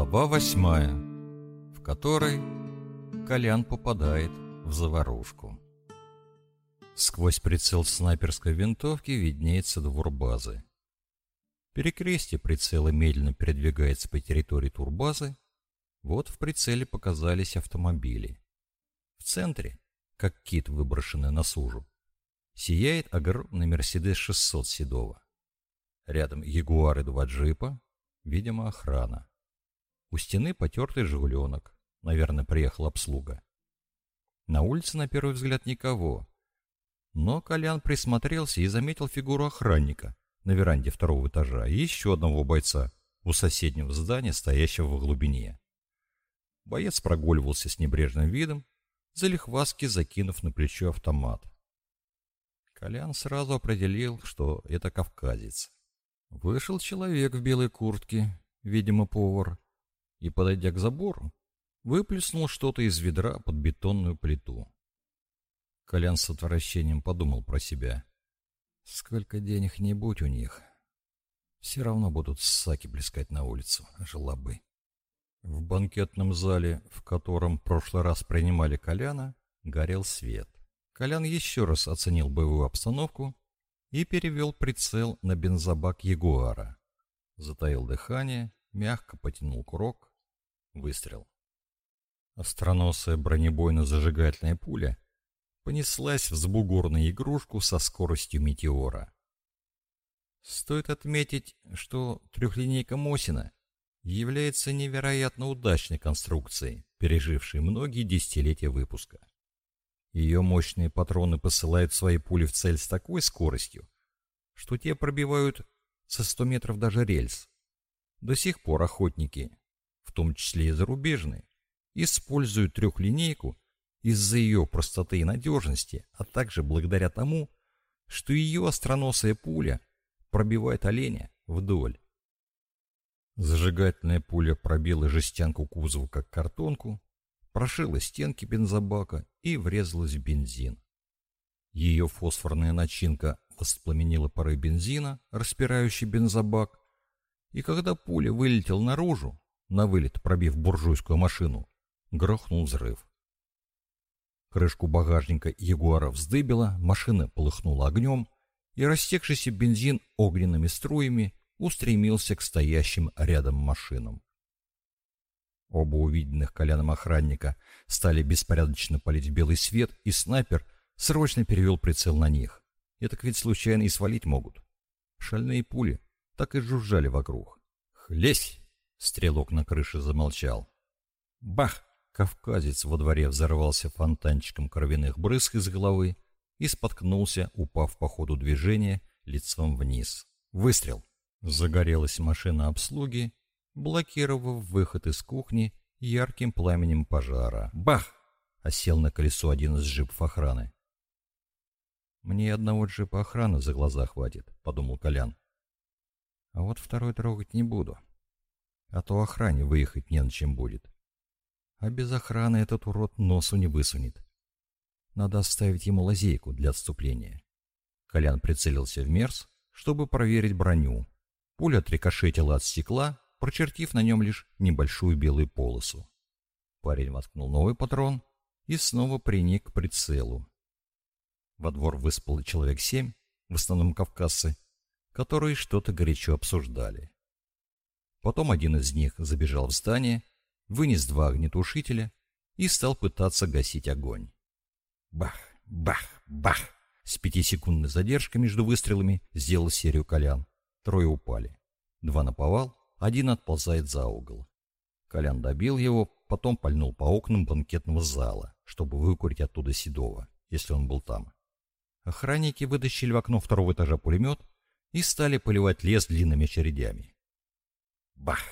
Глава восьмая, в которой Колян попадает в заварушку. Сквозь прицел снайперской винтовки виднеется двор базы. Перекрестие прицела медленно передвигается по территории турбазы. Вот в прицеле показались автомобили. В центре, как кит, выброшенный на сужу, сияет огромный Мерседес 600 Седова. Рядом Ягуар и два джипа, видимо, охрана. У стены потертый жигуленок. Наверное, приехала обслуга. На улице, на первый взгляд, никого. Но Колян присмотрелся и заметил фигуру охранника на веранде второго этажа и еще одного бойца у соседнего здания, стоящего в глубине. Боец прогуливался с небрежным видом, залихваски закинув на плечо автомат. Колян сразу определил, что это кавказец. Вышел человек в белой куртке, видимо, повар, и, подойдя к забору, выплеснул что-то из ведра под бетонную плиту. Колян с отвращением подумал про себя. Сколько денег не будь у них, все равно будут саки блескать на улицу, жлобы. В банкетном зале, в котором в прошлый раз принимали Коляна, горел свет. Колян еще раз оценил боевую обстановку и перевел прицел на бензобак Ягуара. Затаил дыхание, мягко потянул курок, выстрел. Остроносая бронебойно-зажигательная пуля понеслась в сбугорную игрушку со скоростью метеора. Стоит отметить, что трехлинейка Мосина является невероятно удачной конструкцией, пережившей многие десятилетия выпуска. Ее мощные патроны посылают свои пули в цель с такой скоростью, что те пробивают со 100 метров даже рельс. До сих пор охотники, в том числе и зарубежные, используют трехлинейку из-за ее простоты и надежности, а также благодаря тому, что ее остроносая пуля пробивает оленя вдоль. Зажигательная пуля пробила жестянку кузова как картонку, прошила стенки бензобака и врезалась в бензин. Ее фосфорная начинка воспламенила пары бензина, распирающий бензобак, и когда пуля вылетела наружу, на вылет пробив буржуйскую машину, грохнул взрыв. Крышку багажника Ягуара вздыбила, машина полыхнула огнем, и растекшийся бензин огненными струями устремился к стоящим рядом машинам. Оба увиденных коляном охранника стали беспорядочно палить белый свет, и снайпер срочно перевел прицел на них. Это ведь случайно и свалить могут. Шальные пули так и жужжали вокруг. «Хлесь!» — стрелок на крыше замолчал. «Бах!» — кавказец во дворе взорвался фонтанчиком кровяных брызг из головы и споткнулся, упав по ходу движения лицом вниз. Выстрел! Загорелась машина обслуги, блокировав выход из кухни ярким пламенем пожара. Бах! Осел на колесо один из джипов охраны. «Мне одного джипа охраны за глаза хватит», — подумал Колян. «А вот второй трогать не буду. А то охране выехать не на чем будет. А без охраны этот урод носу не высунет. Надо оставить ему лазейку для отступления». Колян прицелился в Мерс, чтобы проверить броню. Пуля отрикошетила от стекла, прочертив на нем лишь небольшую белую полосу. Парень воткнул новый патрон и снова приник к прицелу. Во двор выспало человек семь, в основном кавказцы, которые что-то горячо обсуждали. Потом один из них забежал в здание, вынес два огнетушителя и стал пытаться гасить огонь. Бах, бах, бах! С пятисекундной задержкой между выстрелами сделал серию колян. Трое упали. Два наповал, один отползает за угол. Колян добил его, потом пальнул по окнам банкетного зала, чтобы выкурить оттуда Седова, если он был там. Охранники вытащили в окно второго этажа пулемет и стали поливать лес длинными очередями. Бах!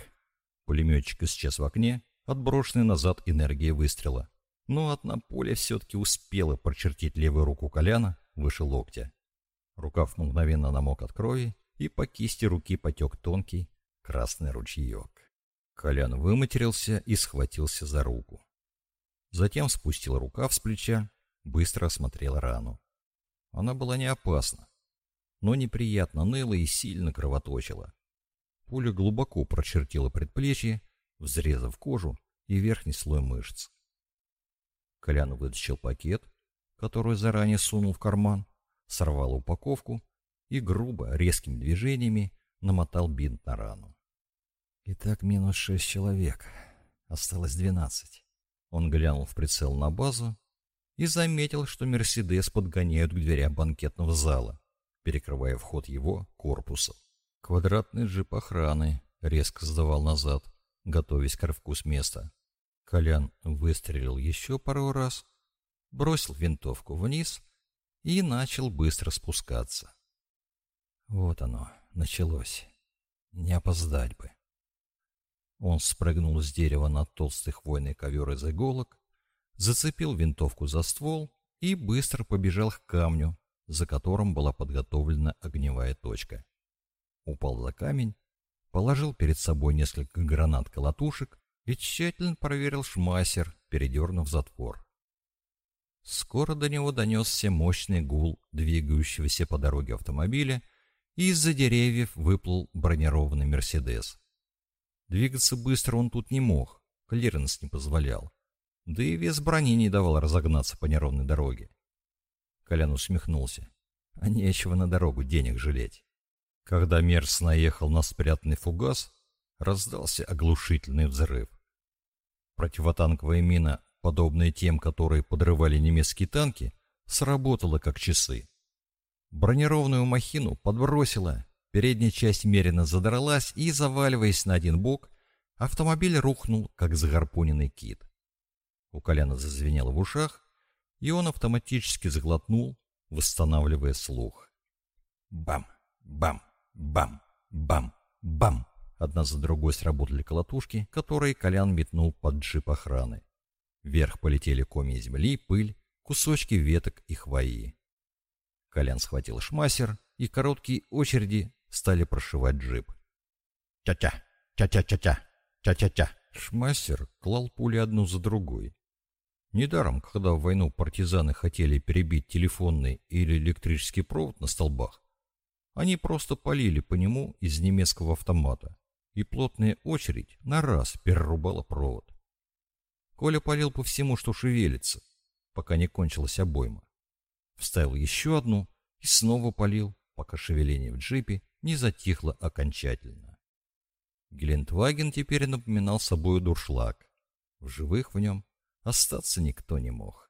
Пулеметчик исчез в окне, отброшенный назад энергия выстрела. Но одна пуля все-таки успела прочертить левую руку Коляна выше локтя. Рукав мгновенно намок от крови, и по кисти руки потек тонкий, красный ручеек. Колян выматерился и схватился за руку. Затем спустил рукав с плеча, быстро осмотрел рану. Она была не опасна, но неприятно ныла и сильно кровоточила. Пуля глубоко прочертила предплечье, взрезав кожу и верхний слой мышц. Колян вытащил пакет, который заранее сунул в карман, сорвал упаковку и грубо, резкими движениями намотал бинт на рану. Итак, минус шесть человек. Осталось двенадцать. Он глянул в прицел на базу и заметил, что «Мерседес» подгоняют к дверям банкетного зала, перекрывая вход его корпуса. Квадратный джип охраны резко сдавал назад, готовясь к рывку с места. Колян выстрелил еще пару раз, бросил винтовку вниз и начал быстро спускаться. Вот оно, началось. Не опоздать бы. Он спрыгнул с дерева на толстый хвойный ковер из иголок, зацепил винтовку за ствол и быстро побежал к камню, за которым была подготовлена огневая точка. Упал за камень, положил перед собой несколько гранат-колотушек и тщательно проверил шмайссер, передернув затвор. Скоро до него донесся мощный гул двигающегося по дороге автомобиля, и из-за деревьев выплыл бронированный «Мерседес». Двигаться быстро он тут не мог, клиренс не позволял. Да и вес брони не давал разогнаться по неровной дороге. Колян усмехнулся. А нечего на дорогу денег жалеть. Когда Мерс наехал на спрятанный фугас, раздался оглушительный взрыв. Противотанковая мина, подобная тем, которые подрывали немецкие танки, сработала как часы. Бронированную махину подбросила, Передняя часть меренно задралась и, заваливаясь на один бок, автомобиль рухнул, как загорпуненный кит. У Коляна зазвенело в ушах, и он автоматически заглотнул, восстанавливая слух. Бам! Бам! Бам! Бам! Бам! Одна за другой сработали колотушки, которые Колян метнул под джип охраны. Вверх полетели комья земли, пыль, кусочки веток и хвои. Колян схватил шмассер, и короткие очереди стали прошивать джип. «Тя-тя! Тя-тя-тя-тя! Тя-тя-тя!» Шмассер клал пули одну за другой. Недаром, когда в войну партизаны хотели перебить телефонный или электрический провод на столбах, они просто полили по нему из немецкого автомата, и плотная очередь на раз перерубала провод. Коля полил по всему, что шевелится, пока не кончилась обойма. Вставил еще одну и снова полил, пока шевеление в джипе не затихло окончательно. Гелендваген теперь напоминал собой дуршлаг. В живых в нем остаться никто не мог.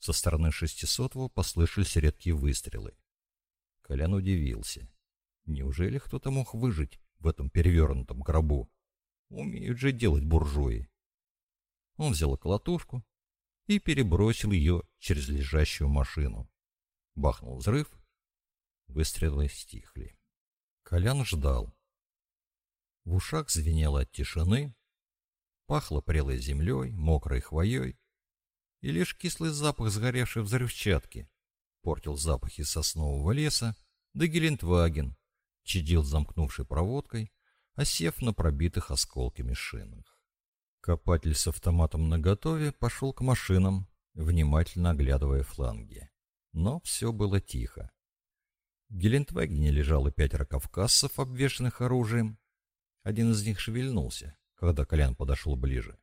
Со стороны шестисотого послышались редкие выстрелы. Колян удивился. Неужели кто-то мог выжить в этом перевернутом гробу? Умеют же делать буржуи. Он взял колотушку и перебросил ее через лежащую машину. Бахнул взрыв, Выстрелы стихли. Колян ждал. В ушах звенело от тишины, пахло прелой землей, мокрой хвоей, и лишь кислый запах сгоревшей взрывчатки портил запахи соснового леса, да Гелендваген чадил замкнувшей проводкой, осев на пробитых осколками шинах. Копатель с автоматом наготове пошел к машинам, внимательно оглядывая фланги. Но все было тихо. В Гелендвагене лежало пятеро кавказцев, обвешанных оружием. Один из них шевельнулся, когда Колян подошел ближе.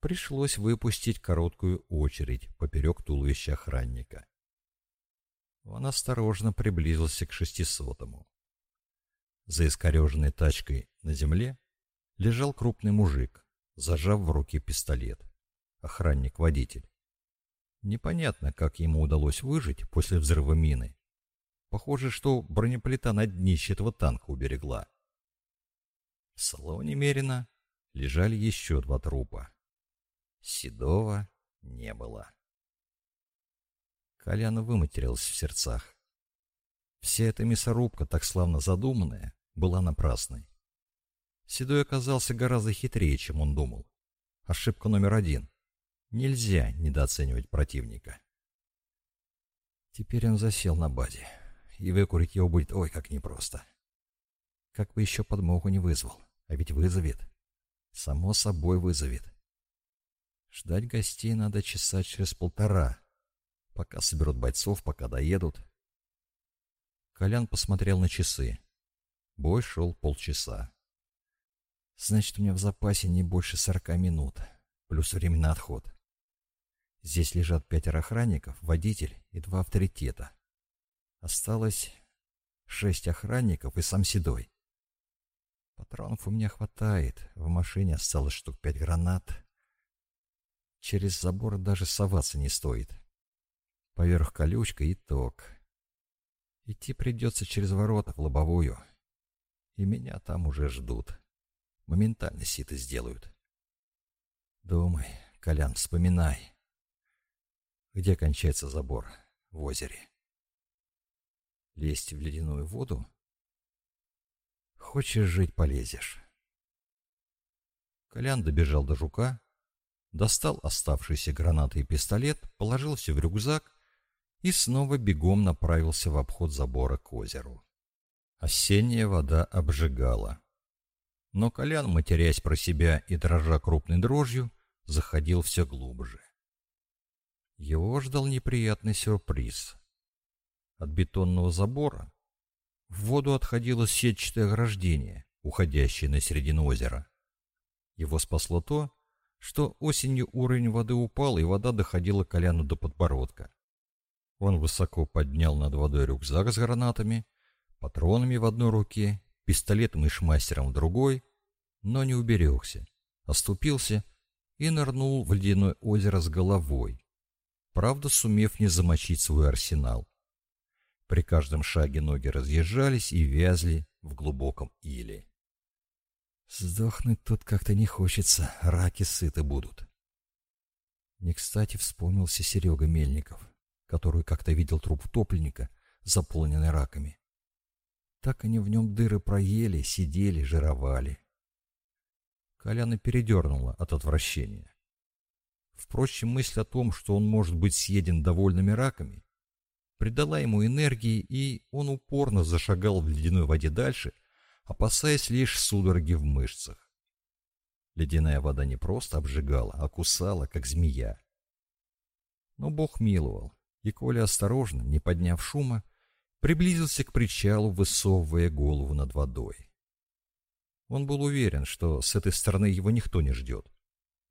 Пришлось выпустить короткую очередь поперек туловища охранника. Он осторожно приблизился к шестисотому. За искореженной тачкой на земле лежал крупный мужик, зажав в руке пистолет. Охранник-водитель. Непонятно, как ему удалось выжить после взрыва мины, Похоже, что бронеплита на днище этого танка уберегла. В салоне Мерина лежали еще два трупа. Седова не было. Коляна выматерился в сердцах. Вся эта мясорубка, так славно задуманная, была напрасной. Седой оказался гораздо хитрее, чем он думал. Ошибка номер один. Нельзя недооценивать противника. Теперь он засел на базе и выкурить его будет ой как непросто. Как бы еще подмогу не вызвал, а ведь вызовет. Само собой вызовет. Ждать гостей надо часа через полтора, пока соберут бойцов, пока доедут. Колян посмотрел на часы. Бой шел полчаса. Значит, у меня в запасе не больше сорока минут, плюс время на отход. Здесь лежат пятеро охранников, водитель и два авторитета. Осталось шесть охранников и сам Седой. Патронов у меня хватает, в машине осталось штук пять гранат. Через забор даже соваться не стоит. Поверх колючка и ток. Идти придется через ворота в лобовую. И меня там уже ждут. Моментально сито сделают. Думай, Колян, вспоминай. Где кончается забор? В озере. Лезть в ледяную воду? Хочешь жить, полезешь. Колян добежал до жука, достал оставшиеся гранаты и пистолет, положил все в рюкзак и снова бегом направился в обход забора к озеру. Осенняя вода обжигала. Но Колян, матерясь про себя и дрожа крупной дрожью, заходил все глубже. Его ждал неприятный сюрприз. От бетонного забора в воду отходило сетчатое ограждение, уходящее на середину озера. Его спасло то, что осенью уровень воды упал, и вода доходила Коляну до подбородка. Он высоко поднял над водой рюкзак с гранатами, патронами в одной руке, пистолетом и шмастером в другой, но не уберегся, оступился и нырнул в ледяное озеро с головой, правда сумев не замочить свой арсенал. При каждом шаге ноги разъезжались и вязли в глубоком иле. Сдохнуть тут как-то не хочется, раки сыты будут. Не кстати вспомнился Серега Мельников которую как-то видел труп утопленника, заполненный раками. Так они в нем дыры проели, сидели, жировали. Коляна передернула от отвращения. Впрочем, мысль о том, что он может быть съеден довольными раками, придала ему энергии, и он упорно зашагал в ледяной воде дальше, опасаясь лишь судороги в мышцах. Ледяная вода не просто обжигала, а кусала, как змея. Но Бог миловал и Коля осторожно, не подняв шума, приблизился к причалу, высовывая голову над водой. Он был уверен, что с этой стороны его никто не ждет.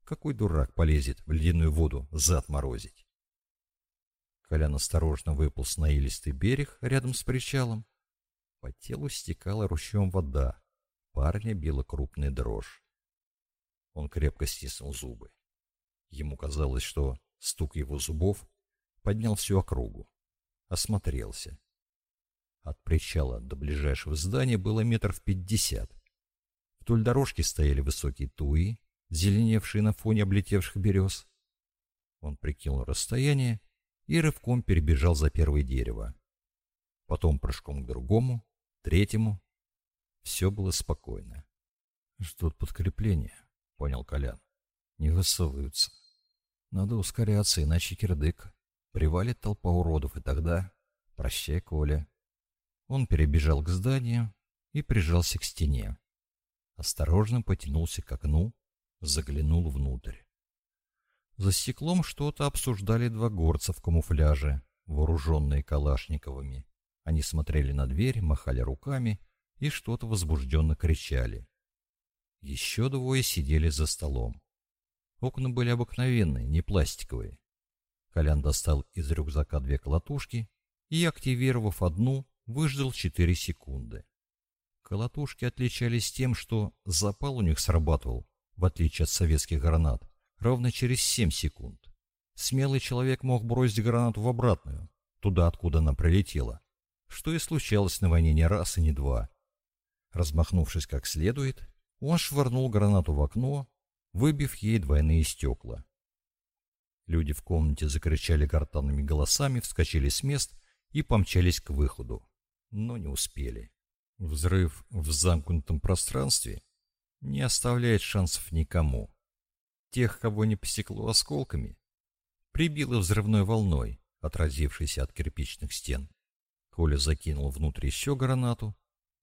Какой дурак полезет в ледяную воду зад морозить? Колян осторожно выполз на илистый берег рядом с причалом. По телу стекала ручьем вода. Парня била крупная дрожь. Он крепко стиснул зубы. Ему казалось, что стук его зубов поднял всю округу. Осмотрелся. От причала до ближайшего здания было метров пятьдесят. Вдоль дорожки стояли высокие туи, зеленевшие на фоне облетевших берез. Он прикинул расстояние и рывком перебежал за первое дерево. Потом прыжком к другому, третьему. Все было спокойно. «Ждут подкрепления», — понял Колян. «Не высовываются. Надо ускоряться, иначе кирдык». Привалит толпа уродов, и тогда... Прощай, Коля. Он перебежал к зданию и прижался к стене. Осторожно потянулся к окну, заглянул внутрь. За стеклом что-то обсуждали два горца в камуфляже, вооруженные калашниковыми. Они смотрели на дверь, махали руками и что-то возбужденно кричали. Еще двое сидели за столом. Окна были обыкновенные, не пластиковые. Колян достал из рюкзака две колотушки и, активировав одну, выждал 4 секунды. Колотушки отличались тем, что запал у них срабатывал, в отличие от советских гранат, ровно через 7 секунд. Смелый человек мог бросить гранату в обратную, туда, откуда она прилетела, что и случалось на войне не раз и не два. Размахнувшись как следует, он швырнул гранату в окно, выбив ей двойные стекла. Люди в комнате закричали гортанными голосами, вскочили с мест и помчались к выходу, но не успели. Взрыв в замкнутом пространстве не оставляет шансов никому. Тех, кого не посекло осколками, прибило взрывной волной, отразившейся от кирпичных стен. Коля закинул внутрь еще гранату,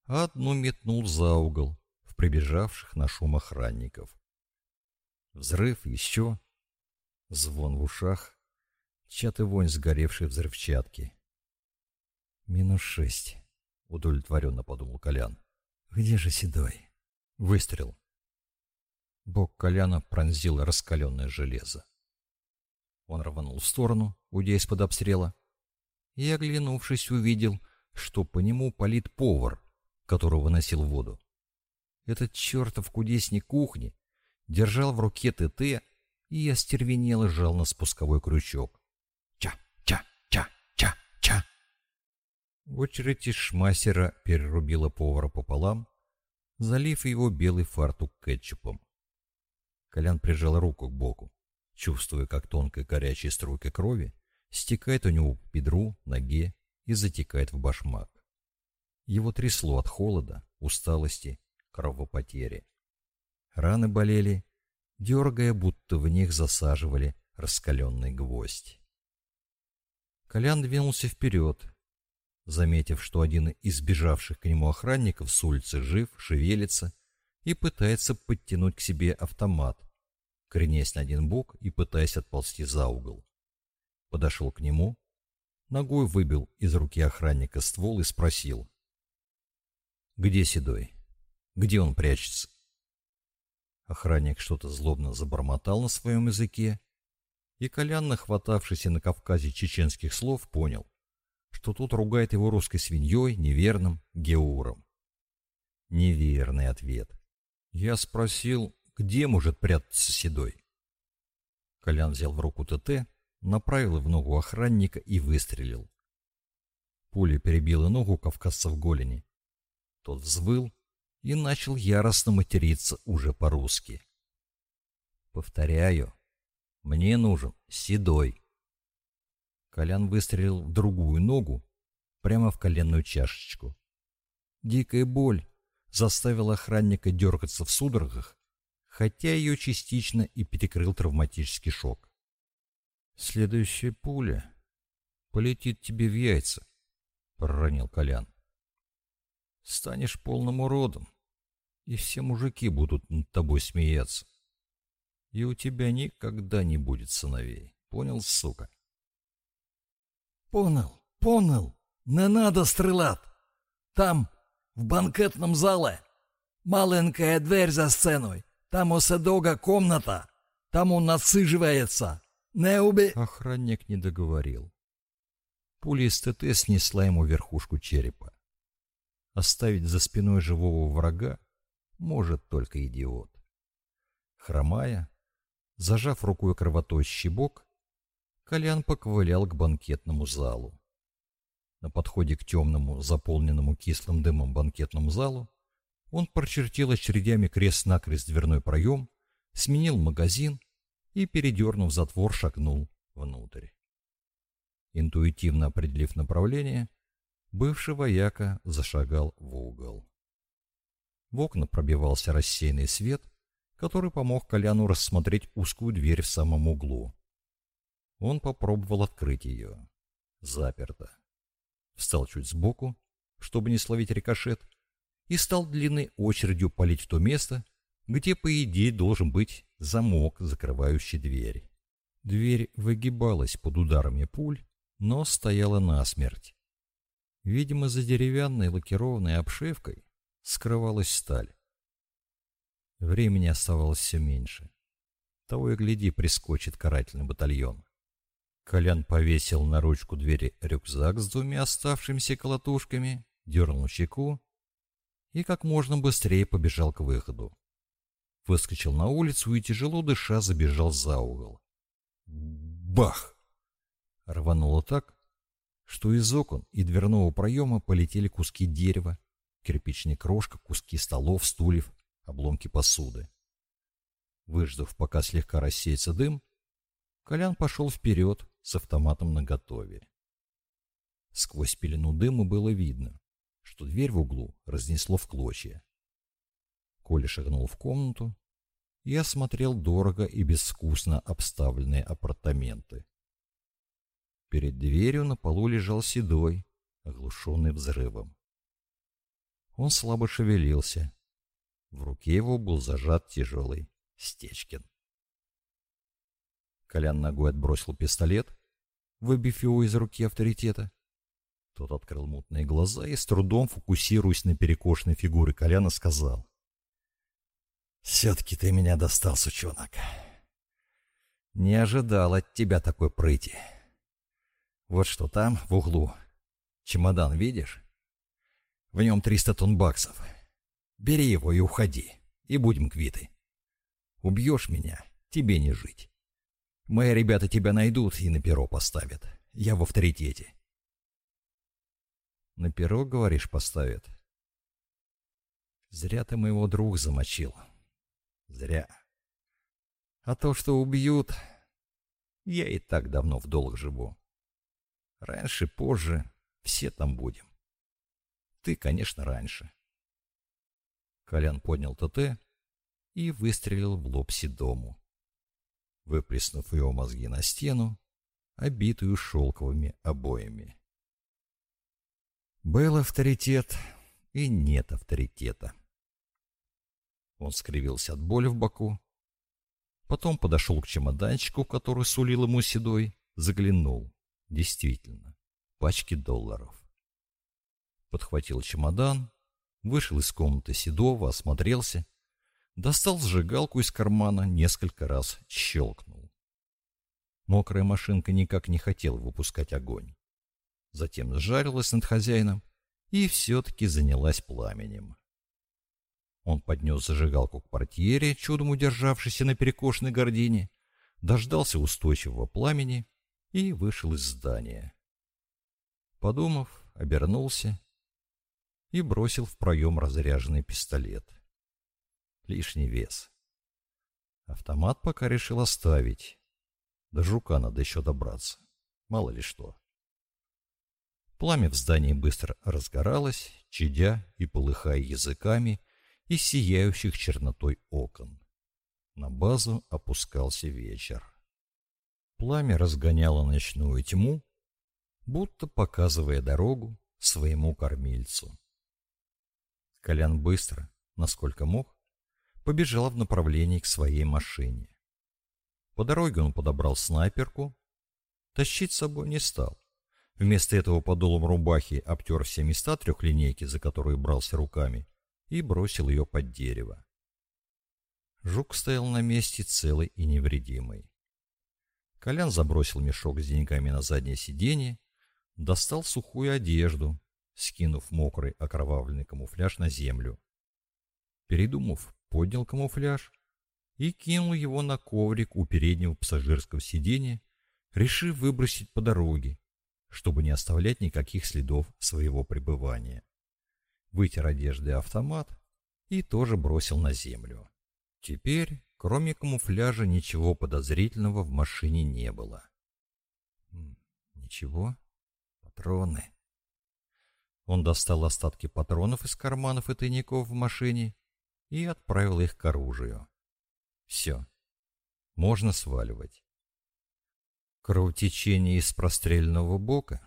а одну метнул за угол в прибежавших на шум охранников. Взрыв еще, Звон в ушах, чат и вонь сгоревшей взрывчатки. «Минус шесть», — удовлетворенно подумал Колян. «Где же Седой?» Выстрел. Бок Коляна пронзил раскаленное железо. Он рванул в сторону, уйдя из-под обстрела, и, оглянувшись, увидел, что по нему палит повар, который выносил воду. Этот чертов кудесник кухни держал в руке ТТ и остервенело жал на спусковой крючок. Ча-ча-ча-ча-ча. Очередь из шмассера перерубила повара пополам, залив его белый фартук кетчупом. Колян прижал руку к боку, чувствуя, как тонкая горячая струйка крови стекает у него по бедру, ноге и затекает в башмак. Его трясло от холода, усталости, кровопотери. Раны болели, дергая, будто в них засаживали раскаленный гвоздь. Колян двинулся вперед, заметив, что один из бежавших к нему охранников с улицы жив, шевелится и пытается подтянуть к себе автомат, кренясь на один бок и пытаясь отползти за угол. Подошел к нему, ногой выбил из руки охранника ствол и спросил. «Где Седой? Где он прячется?» Охранник что-то злобно забормотал на своем языке, и Колян, нахватавшийся на Кавказе чеченских слов, понял, что тут ругает его русской свиньей, неверным, геуром. Неверный ответ. Я спросил, где может прятаться Седой? Колян взял в руку ТТ, направил в ногу охранника и выстрелил. Пуля перебила ногу кавказца в голени. Тот взвыл и начал яростно материться уже по-русски. Повторяю, мне нужен седой. Колян выстрелил в другую ногу, прямо в коленную чашечку. Дикая боль заставила охранника дергаться в судорогах, хотя ее частично и перекрыл травматический шок. «Следующая пуля полетит тебе в яйца», — проронил Колян. «Станешь полным уродом, и все мужики будут над тобой смеяться. И у тебя никогда не будет сыновей. Понял, сука?» «Понял, понял. Не надо стрелять. Там в банкетном зале. Маленькая дверь за сценой. Там у Седога комната. Там он отсыживается. Не уби...» Охранник не договорил. Пуля из ТТ снесла ему верхушку черепа. Оставить за спиной живого врага может только идиот. Хромая, зажав рукой кровоточащий бок, Колян поковылял к банкетному залу. На подходе к темному, заполненному кислым дымом банкетному залу, он прочертил очередями крест-накрест дверной проем, сменил магазин и, передернув затвор, шагнул внутрь. Интуитивно определив направление, бывший вояка зашагал в угол. В окна пробивался рассеянный свет, который помог Коляну рассмотреть узкую дверь в самом углу. Он попробовал открыть ее. Заперто встал чуть сбоку, чтобы не словить рикошет, и стал длинной очередью палить в то место, где, по идее, должен быть замок, закрывающий дверь. Дверь выгибалась под ударами пуль, но стояла насмерть. Видимо, за деревянной лакированной обшивкой скрывалась сталь. Времени оставалось все меньше. Того и гляди, прискочит карательный батальон. Колян повесил на ручку двери рюкзак с двумя оставшимися колотушками, дернул щеку и как можно быстрее побежал к выходу. Выскочил на улицу и, тяжело дыша, забежал за угол. Бах! Рвануло так, что из окон и дверного проема полетели куски дерева, кирпичная крошка, куски столов, стульев, обломки посуды. Выждав, пока слегка рассеется дым, Колян пошел вперед, с автоматом наготове. Сквозь пелену дыма было видно, что дверь в углу разнесло в клочья. Коля шагнул в комнату и осмотрел дорого и безвкусно обставленные апартаменты. Перед дверью на полу лежал седой, оглушенный взрывом. Он слабо шевелился. В руке его был зажат тяжелый Стечкин. Колян ногой отбросил пистолет, выбив его из руки авторитета. Тот открыл мутные глаза и, с трудом фокусируясь на перекошенной фигуре Коляна, сказал. Все-таки ты меня достал, сучонок. Не ожидал от тебя такой прыти. Вот что там, в углу. Чемодан видишь? В нем 300 тонн баксов. Бери его и уходи, и будем квиты. Убьешь меня, тебе не жить. Мои ребята тебя найдут и на перо поставят. Я в авторитете. На перо, говоришь, поставят? Зря ты моего друга замочил. Зря. А то, что убьют, я и так давно в долг живу. Раньше, позже, все там будем. Ты, конечно, раньше. Колян поднял ТТ и выстрелил в лоб Седому, выплеснув его мозги на стену, обитую шелковыми обоями. Был авторитет и нет авторитета. Он скривился от боли в боку, потом подошел к чемоданчику, который сулил ему седой, заглянул. Действительно, пачки долларов. Подхватил чемодан, вышел из комнаты Седова, осмотрелся, достал зажигалку из кармана, несколько раз щелкнул. Мокрая машинка никак не хотела выпускать огонь. Затем сжарилась над хозяином и все-таки занялась пламенем. Он поднес зажигалку к портьере, чудом удержавшейся на перекошенной гордине, дождался устойчивого пламени и вышел из здания. Подумав, обернулся и бросил в проем разряженный пистолет. Лишний вес. Автомат пока решил оставить. До жука надо еще добраться. Мало ли что. Пламя в здании быстро разгоралось, чадя и полыхая языками из сияющих чернотой окон. На базу опускался вечер. Пламя разгоняло ночную тьму, будто показывая дорогу своему кормильцу. Колян быстро, насколько мог, побежал в направлении к своей машине. По дороге он подобрал снайперку, тащить с собой не стал. Вместо этого подолом рубахи обтер все места трехлинейки, за которые брался руками, и бросил ее под дерево. Жук стоял на месте целый и невредимый. Колян забросил мешок с деньгами на заднее сиденье, достал сухую одежду, скинув мокрый окровавленный камуфляж на землю. Передумав, поднял камуфляж и кинул его на коврик у переднего пассажирского сиденья, решив выбросить по дороге, чтобы не оставлять никаких следов своего пребывания. Вытер одежды автомат и тоже бросил на землю. Теперь Кроме камуфляжа ничего подозрительного в машине не было. Ничего? Патроны. Он достал остатки патронов из карманов и тайников в машине и отправил их к оружию. Все. Можно сваливать. Кровотечение из простреленного бока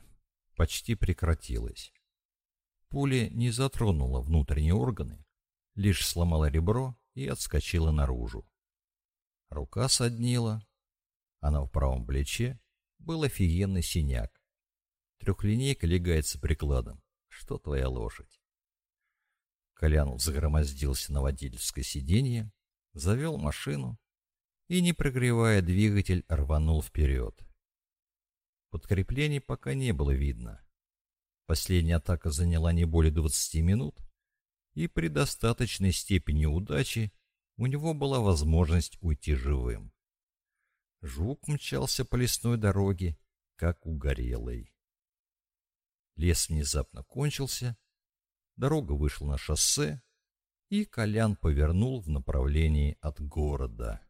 почти прекратилось. Пуля не затронула внутренние органы, лишь сломала ребро и отскочила наружу. Рука соднила, а на правом плече был офигенный синяк. Трехлинейка легается прикладом. Что твоя лошадь? Колян загромоздился на водительское сиденье, завел машину и, не прогревая двигатель, рванул вперед. Подкреплений пока не было видно. Последняя атака заняла не более 20 минут, и при достаточной степени удачи у него была возможность уйти живым. Жук мчался по лесной дороге, как угорелый. Лес внезапно кончился, дорога вышла на шоссе, и Колян повернул в направлении от города.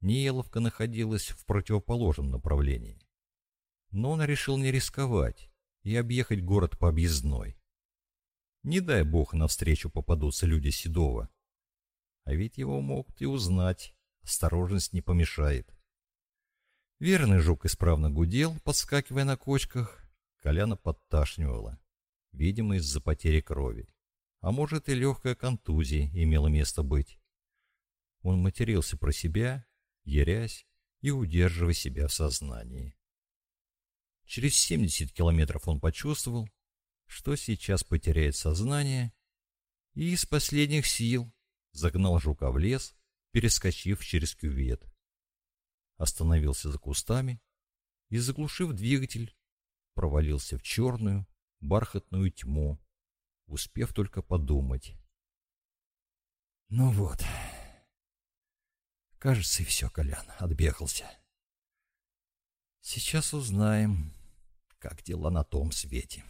Нееловка находилась в противоположном направлении. Но он решил не рисковать и объехать город по объездной. Не дай бог навстречу попадутся люди Седова, а ведь его могут и узнать. Осторожность не помешает. Верный жук исправно гудел, подскакивая на кочках. Коляна подташнивала, видимо, из-за потери крови. А может и легкая контузия имела место быть. Он матерился про себя, ярясь и удерживая себя в сознании. Через 70 километров он почувствовал, что сейчас потеряет сознание, и из последних сил загнал жука в лес, перескочив через кювет. Остановился за кустами и, заглушив двигатель, провалился в черную, бархатную тьму, успев только подумать. Ну вот. Кажется, и все, Колян, отбегался. Сейчас узнаем, как дела на том свете.